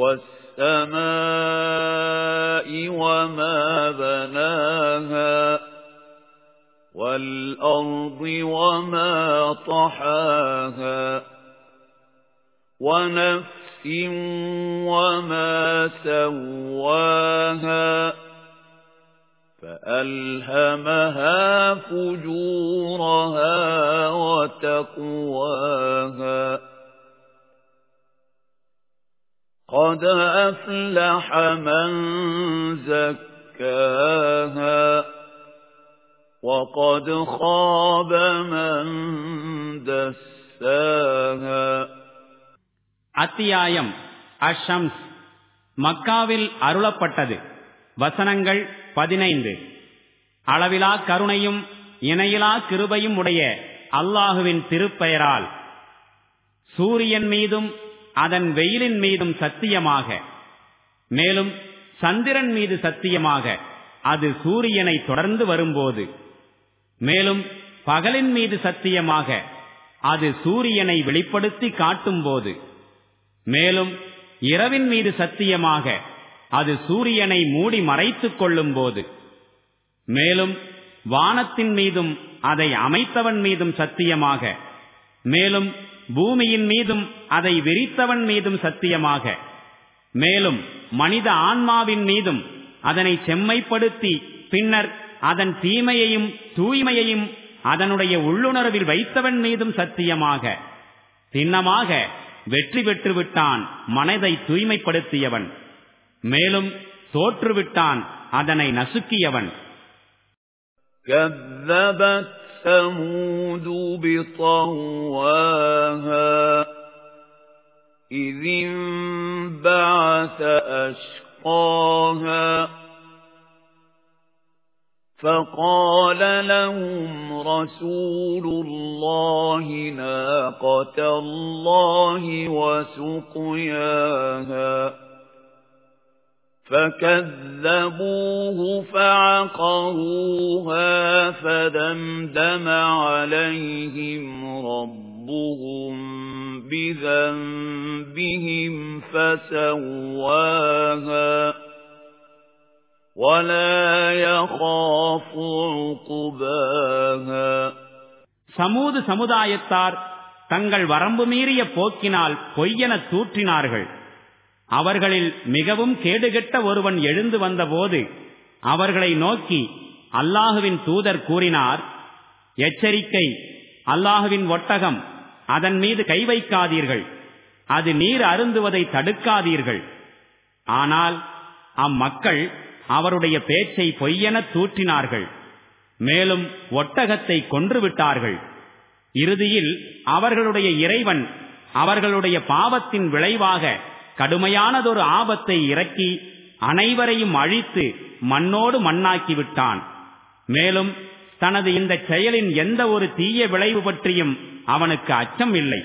والسماء وما بناها والأرض وما طحاها ونفس وما سواها فألهمها فجورها وتقواها قد أفلح من زكاها وقد خاب من دساها அத்தியாயம் அஷம்ஸ் மக்காவில் அருளப்பட்டது வசனங்கள் பதினைந்து அளவிலா கருணையும் இணையிலா கிருபையும் உடைய அல்லாஹுவின் திருப்பெயரால் சூரியன் மீதும் அதன் வெயிலின் மீதும் சத்தியமாக. மேலும் சந்திரன் மீது சத்தியமாக. அது சூரியனை தொடர்ந்து வரும்போது. மேலும் பகலின் மீது சத்தியமாக. அது சூரியனை வெளிப்படுத்தி காட்டும்போது. மேலும் இரவின் மீது சத்தியமாக. அது சூரியனை மூடி மறைத்துக் கொள்ளும் போது மேலும் வானத்தின் மீதும் அதை அமைத்தவன் மீதும் சத்தியமாக. மேலும் பூமியின் மீதும் அதை விரித்தவன் மீதும் சத்தியமாக மேலும் மனித ஆன்மாவின் மீதும் அதனை செம்மைப்படுத்தி பின்னர் அதன் தீமையையும் தூய்மையையும் அதனுடைய உள்ளுணர்வில் வைத்தவன் மீதும் சத்தியமாக சின்னமாக வெற்றி பெற்று விட்டான் மனதை தூய்மைப்படுத்தியவன் மேலும் தோற்றுவிட்டான் அதனை நசுக்கியவன் كذبت ثمود بطواها إذ انبعث أشقاها فقال لهم رسول الله ناقة الله وسقياها فكذبوه فعقروها فدمدم عليهم ربهم بذنبهم فسواها ولا يخاف عقباها சமூது சமுதாயத்தார் தங்கள் வரம்பு மீறிய போக்கினால் பொய்யென தூற்றினார்கள் அவர்களில் மிகவும் கேடுகெட்ட ஒருவன் எழுந்து வந்தபோது அவர்களை நோக்கி அல்லாஹுவின் தூதர் கூறினார் எச்சரிக்கை அல்லாஹுவின் ஒட்டகம் அதன் மீது கை வைக்காதீர்கள். அது நீர் அருந்துவதை தடுக்காதீர்கள். ஆனால் அம்மக்கள் அவருடைய பேச்சை பொய்யென தூற்றினார்கள். மேலும் ஒட்டகத்தை கொன்றுவிட்டார்கள். இறுதியில் அவர்களுடைய இறைவன் அவர்களுடைய பாவத்தின் விளைவாக கடுமையானதொரு ஆபத்தை இறக்கி அனைவரையும் அழித்து மண்ணோடு மண்ணாக்கி விட்டான். மேலும் தனது இந்த செயலின் எந்த ஒரு தீய விளைவு பற்றியும் அவனுக்கு அச்சம் இல்லை.